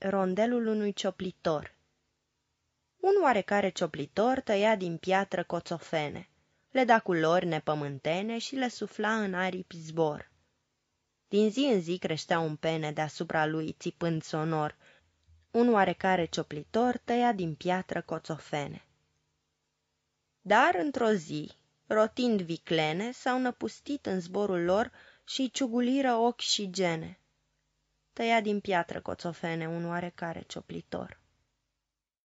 Rondelul unui cioplitor Un oarecare cioplitor tăia din piatră coțofene, le da culori nepământene și le sufla în aripi zbor. Din zi în zi creștea un pene deasupra lui, țipând sonor. Un oarecare cioplitor tăia din piatră coțofene. Dar, într-o zi, rotind viclene, s-au năpustit în zborul lor și ciuguliră ochi și gene. Tăia din piatră coțofene un oarecare cioplitor.